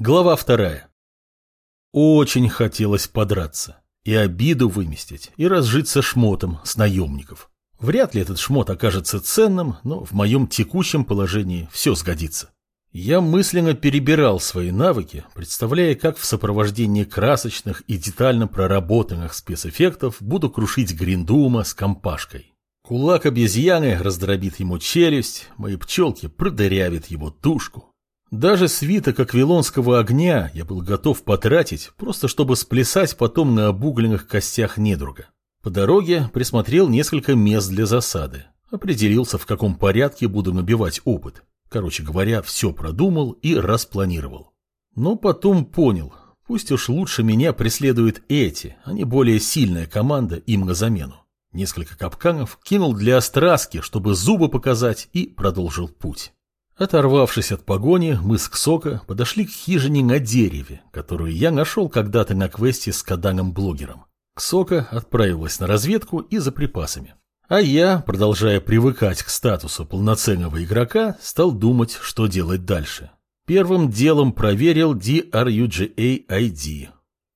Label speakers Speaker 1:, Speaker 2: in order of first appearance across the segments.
Speaker 1: Глава вторая. Очень хотелось подраться, и обиду выместить, и разжиться шмотом с наемников. Вряд ли этот шмот окажется ценным, но в моем текущем положении все сгодится. Я мысленно перебирал свои навыки, представляя, как в сопровождении красочных и детально проработанных спецэффектов буду крушить Гриндума с компашкой. Кулак обезьяны раздробит ему челюсть, мои пчелки продырявят его тушку. Даже свиток аквилонского огня я был готов потратить, просто чтобы сплясать потом на обугленных костях недруга. По дороге присмотрел несколько мест для засады. Определился, в каком порядке буду набивать опыт. Короче говоря, все продумал и распланировал. Но потом понял, пусть уж лучше меня преследуют эти, а не более сильная команда им на замену. Несколько капканов кинул для остраски, чтобы зубы показать, и продолжил путь. Оторвавшись от погони, мы с Ксока подошли к хижине на дереве, которую я нашел когда-то на квесте с Каданом-блогером. Ксока отправилась на разведку и за припасами. А я, продолжая привыкать к статусу полноценного игрока, стал думать, что делать дальше. Первым делом проверил DRUGA ID.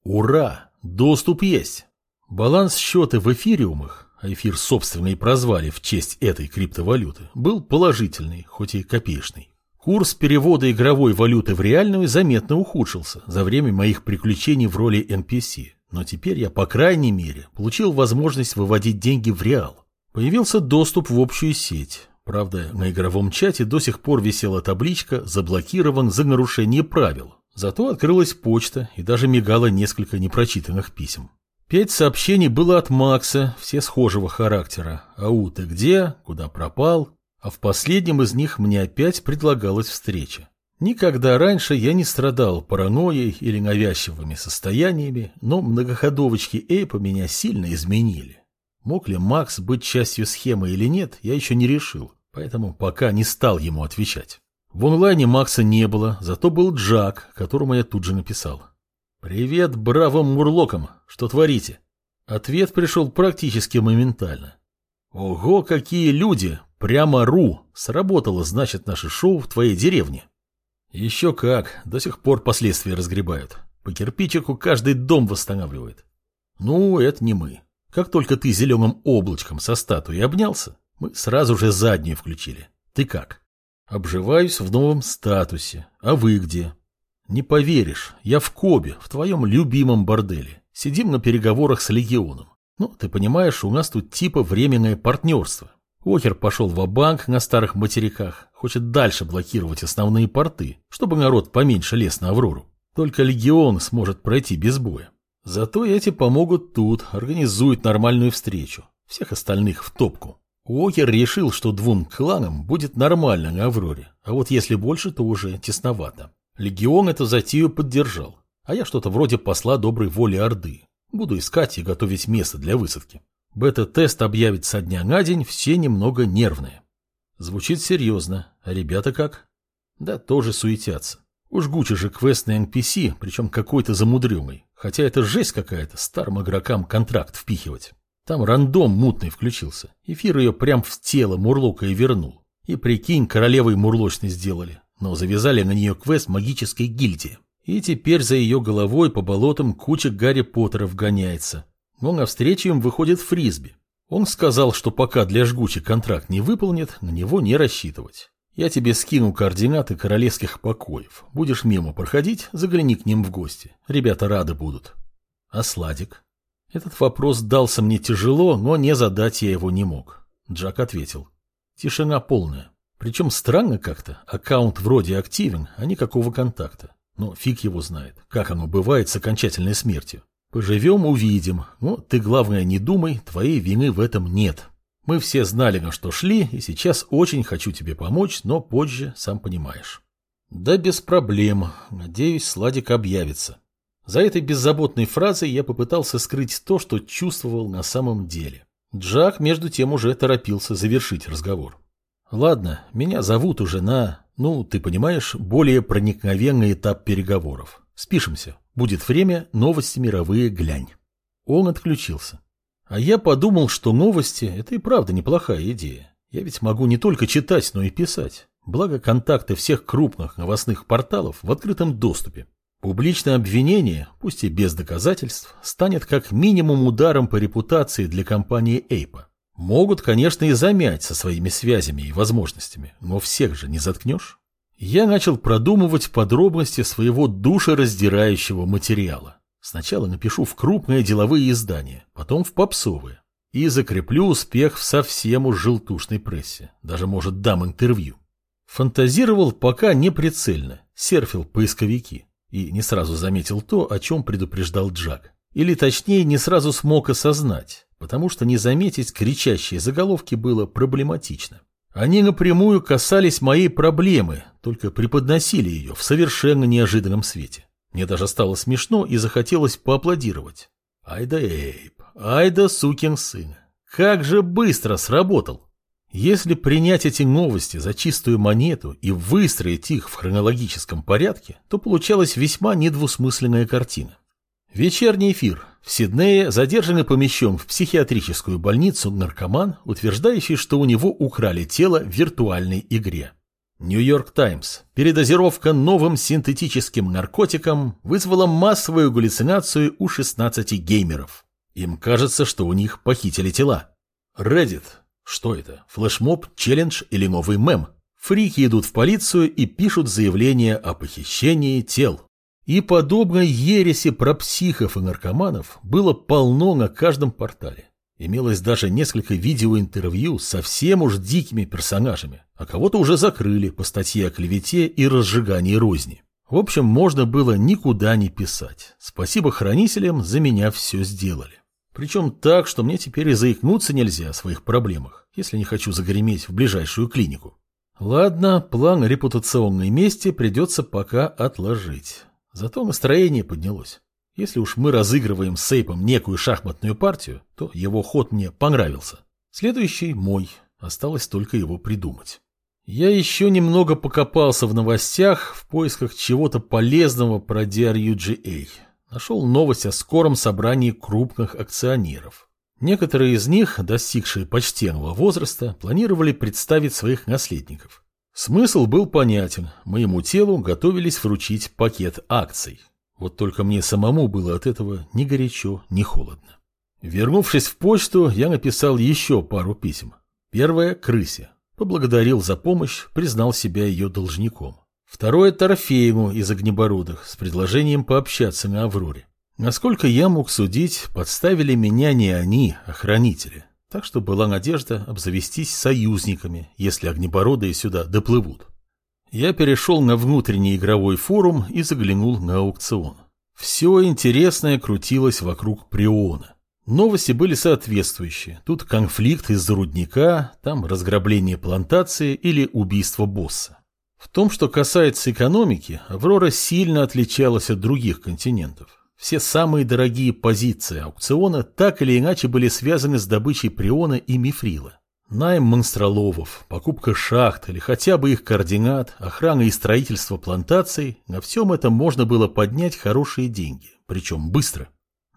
Speaker 1: Ура! Доступ есть! Баланс счета в эфириумах а эфир собственно прозвали в честь этой криптовалюты, был положительный, хоть и копеечный. Курс перевода игровой валюты в реальную заметно ухудшился за время моих приключений в роли NPC, но теперь я, по крайней мере, получил возможность выводить деньги в реал. Появился доступ в общую сеть. Правда, на игровом чате до сих пор висела табличка «Заблокирован за нарушение правил». Зато открылась почта и даже мигало несколько непрочитанных писем. Пять сообщений было от Макса, все схожего характера. «Ау, ты где? Куда пропал?» А в последнем из них мне опять предлагалась встреча. Никогда раньше я не страдал паранойей или навязчивыми состояниями, но многоходовочки Эйпа меня сильно изменили. Мог ли Макс быть частью схемы или нет, я еще не решил, поэтому пока не стал ему отвечать. В онлайне Макса не было, зато был Джак, которому я тут же написал. «Привет бравым мурлокам! Что творите?» Ответ пришел практически моментально. «Ого, какие люди! Прямо ру! Сработало, значит, наше шоу в твоей деревне!» «Еще как! До сих пор последствия разгребают. По кирпичику каждый дом восстанавливает. Ну, это не мы. Как только ты зеленым облачком со статуей обнялся, мы сразу же заднюю включили. Ты как?» «Обживаюсь в новом статусе. А вы где?» Не поверишь, я в Кобе, в твоем любимом борделе. Сидим на переговорах с Легионом. Ну, ты понимаешь, у нас тут типа временное партнерство. Окер пошел в банк на старых материках, хочет дальше блокировать основные порты, чтобы народ поменьше лез на Аврору. Только Легион сможет пройти без боя. Зато эти помогут тут, организуют нормальную встречу. Всех остальных в топку. Уокер решил, что двум кланам будет нормально на Авроре, а вот если больше, то уже тесновато. Легион эту затею поддержал, а я что-то вроде посла доброй воли Орды. Буду искать и готовить место для высадки. Бета-тест объявит со дня на день, все немного нервные. Звучит серьезно, а ребята как? Да тоже суетятся. Уж гучи же квест на NPC, причем какой-то замудренный. Хотя это жесть какая-то, старым игрокам контракт впихивать. Там рандом мутный включился. Эфир ее прям в тело Мурлока и вернул. И прикинь, королевой мурлочной сделали но завязали на нее квест магической гильдии. И теперь за ее головой по болотам куча Гарри Поттеров гоняется. Но навстречу им выходит Фрисби. Он сказал, что пока для жгучий контракт не выполнит, на него не рассчитывать. Я тебе скину координаты королевских покоев. Будешь мимо проходить, загляни к ним в гости. Ребята рады будут. А Сладик? Этот вопрос дался мне тяжело, но не задать я его не мог. Джак ответил. Тишина полная. Причем странно как-то, аккаунт вроде активен, а никакого контакта. Но фиг его знает, как оно бывает с окончательной смертью. Поживем, увидим. Но ты, главное, не думай, твоей вины в этом нет. Мы все знали, на что шли, и сейчас очень хочу тебе помочь, но позже, сам понимаешь. Да без проблем. Надеюсь, Сладик объявится. За этой беззаботной фразой я попытался скрыть то, что чувствовал на самом деле. Джак, между тем, уже торопился завершить разговор. Ладно, меня зовут уже на, ну, ты понимаешь, более проникновенный этап переговоров. Спишемся. Будет время, новости мировые глянь. Он отключился. А я подумал, что новости – это и правда неплохая идея. Я ведь могу не только читать, но и писать. Благо контакты всех крупных новостных порталов в открытом доступе. Публичное обвинение, пусть и без доказательств, станет как минимум ударом по репутации для компании Эйпа. Могут, конечно, и замять со своими связями и возможностями, но всех же не заткнешь. Я начал продумывать подробности своего душераздирающего материала. Сначала напишу в крупные деловые издания, потом в попсовые. И закреплю успех в совсем уж желтушной прессе. Даже, может, дам интервью. Фантазировал пока неприцельно, серфил поисковики. И не сразу заметил то, о чем предупреждал Джак. Или точнее, не сразу смог осознать, потому что не заметить кричащие заголовки было проблематично. Они напрямую касались моей проблемы, только преподносили ее в совершенно неожиданном свете. Мне даже стало смешно и захотелось поаплодировать. Ай да Эйб, ай да сукин сын. Как же быстро сработал. Если принять эти новости за чистую монету и выстроить их в хронологическом порядке, то получалась весьма недвусмысленная картина. Вечерний эфир. В Сиднее задержан и помещен в психиатрическую больницу наркоман, утверждающий, что у него украли тело в виртуальной игре. Нью-Йорк Таймс. Передозировка новым синтетическим наркотиком вызвала массовую галлюцинацию у 16 геймеров. Им кажется, что у них похитили тела. Reddit. Что это? Флешмоб, челлендж или новый мем? Фрики идут в полицию и пишут заявление о похищении тел. И подобной ереси про психов и наркоманов было полно на каждом портале. Имелось даже несколько видеоинтервью с совсем уж дикими персонажами, а кого-то уже закрыли по статье о клевете и разжигании розни. В общем, можно было никуда не писать. Спасибо хранителям, за меня все сделали. Причем так, что мне теперь и заикнуться нельзя о своих проблемах, если не хочу загреметь в ближайшую клинику. Ладно, план репутационной мести придется пока отложить. Зато настроение поднялось. Если уж мы разыгрываем с Сейпом некую шахматную партию, то его ход мне понравился. Следующий мой. Осталось только его придумать. Я еще немного покопался в новостях в поисках чего-то полезного про DRUGA. Нашел новость о скором собрании крупных акционеров. Некоторые из них, достигшие почтенного возраста, планировали представить своих наследников. Смысл был понятен. Моему телу готовились вручить пакет акций. Вот только мне самому было от этого ни горячо, ни холодно. Вернувшись в почту, я написал еще пару писем. Первое – крысе. Поблагодарил за помощь, признал себя ее должником. Второе – Торфееву из Огнебородых с предложением пообщаться на Авроре. Насколько я мог судить, подставили меня не они, а хранители. Так что была надежда обзавестись союзниками, если огнебородые сюда доплывут. Я перешел на внутренний игровой форум и заглянул на аукцион. Все интересное крутилось вокруг Приона. Новости были соответствующие. Тут конфликт из-за рудника, там разграбление плантации или убийство босса. В том, что касается экономики, Аврора сильно отличалась от других континентов. Все самые дорогие позиции аукциона так или иначе были связаны с добычей приона и мифрила. Найм монстроловов, покупка шахт или хотя бы их координат, охрана и строительство плантаций – на всем этом можно было поднять хорошие деньги, причем быстро.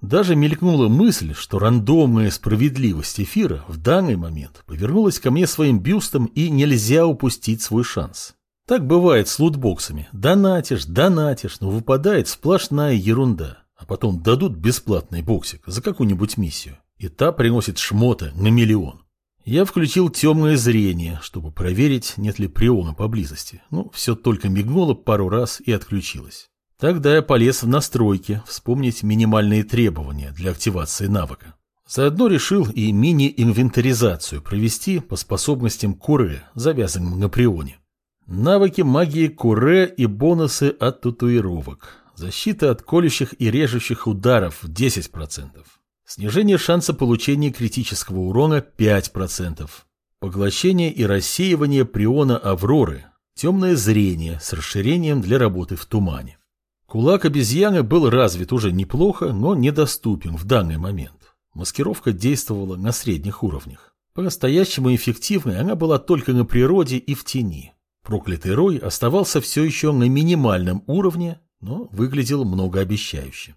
Speaker 1: Даже мелькнула мысль, что рандомная справедливость эфира в данный момент повернулась ко мне своим бюстом и нельзя упустить свой шанс. Так бывает с лутбоксами. Донатишь, донатишь, но выпадает сплошная ерунда а потом дадут бесплатный боксик за какую-нибудь миссию, и та приносит шмота на миллион. Я включил темное зрение, чтобы проверить, нет ли приона поблизости. Ну, все только мигнуло пару раз и отключилось. Тогда я полез в настройки, вспомнить минимальные требования для активации навыка. Заодно решил и мини-инвентаризацию провести по способностям Куре, завязанным на прионе. Навыки магии Куре и бонусы от татуировок. Защита от колющих и режущих ударов 10%. Снижение шанса получения критического урона 5%. Поглощение и рассеивание приона Авроры. Темное зрение с расширением для работы в тумане. Кулак обезьяны был развит уже неплохо, но недоступен в данный момент. Маскировка действовала на средних уровнях. По-настоящему эффективной она была только на природе и в тени. Проклятый рой оставался все еще на минимальном уровне, но выглядел многообещающе.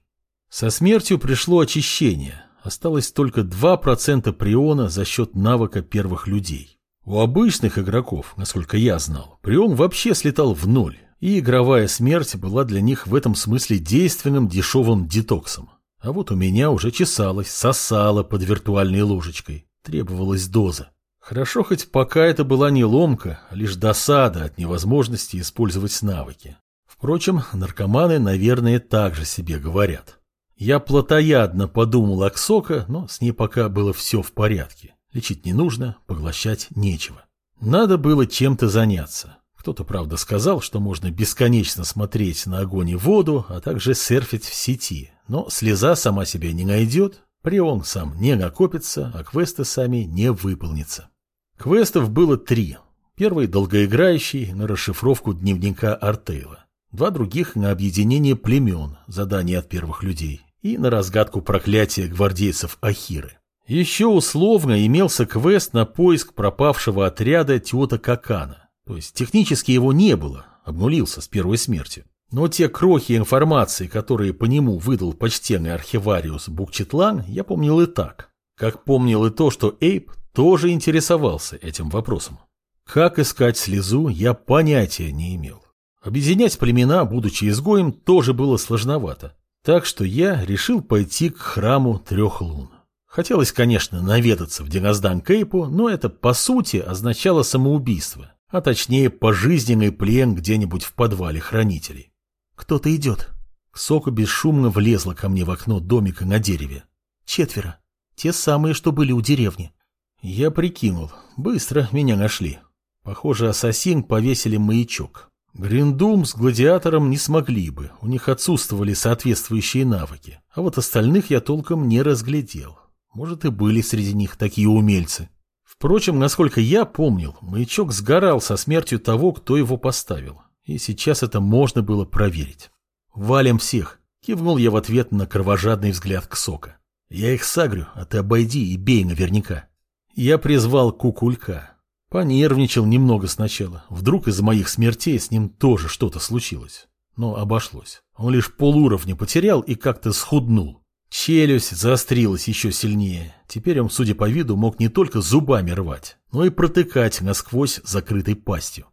Speaker 1: Со смертью пришло очищение. Осталось только 2% приона за счет навыка первых людей. У обычных игроков, насколько я знал, прион вообще слетал в ноль, и игровая смерть была для них в этом смысле действенным дешевым детоксом. А вот у меня уже чесалось, сосало под виртуальной ложечкой. Требовалась доза. Хорошо, хоть пока это была не ломка, а лишь досада от невозможности использовать навыки. Впрочем, наркоманы, наверное, так же себе говорят. Я плотоядно подумал о Ксока, но с ней пока было все в порядке. Лечить не нужно, поглощать нечего. Надо было чем-то заняться. Кто-то, правда, сказал, что можно бесконечно смотреть на огонь и воду, а также серфить в сети. Но слеза сама себя не найдет, прион сам не накопится, а квесты сами не выполнятся. Квестов было три. Первый долгоиграющий на расшифровку дневника Артейла. Два других на объединение племен, задание от первых людей, и на разгадку проклятия гвардейцев Ахиры. Еще условно имелся квест на поиск пропавшего отряда Тиота Какана. То есть технически его не было, обнулился с первой смерти. Но те крохи информации, которые по нему выдал почтенный архивариус Букчитлан, я помнил и так. Как помнил и то, что Эйп тоже интересовался этим вопросом. Как искать слезу, я понятия не имел. Объединять племена, будучи изгоем, тоже было сложновато. Так что я решил пойти к храму трех лун. Хотелось, конечно, наведаться в Диноздан Кейпу, но это, по сути, означало самоубийство, а точнее пожизненный плен где-нибудь в подвале хранителей. «Кто-то идет». Сока бесшумно влезла ко мне в окно домика на дереве. «Четверо. Те самые, что были у деревни. Я прикинул. Быстро меня нашли. Похоже, ассасин повесили маячок. Гриндум с гладиатором не смогли бы, у них отсутствовали соответствующие навыки. А вот остальных я толком не разглядел. Может, и были среди них такие умельцы. Впрочем, насколько я помнил, маячок сгорал со смертью того, кто его поставил. И сейчас это можно было проверить. «Валим всех!» — кивнул я в ответ на кровожадный взгляд Ксока. «Я их сагрю, а ты обойди и бей наверняка». Я призвал кукулька. Понервничал немного сначала. Вдруг из-за моих смертей с ним тоже что-то случилось. Но обошлось. Он лишь полуровня потерял и как-то схуднул. Челюсть заострилась еще сильнее. Теперь он, судя по виду, мог не только зубами рвать, но и протыкать насквозь закрытой пастью.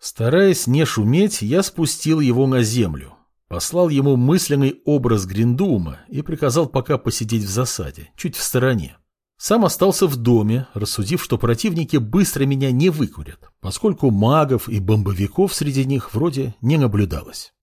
Speaker 1: Стараясь не шуметь, я спустил его на землю. Послал ему мысленный образ Гриндума и приказал пока посидеть в засаде, чуть в стороне. Сам остался в доме, рассудив, что противники быстро меня не выкурят, поскольку магов и бомбовиков среди них вроде не наблюдалось.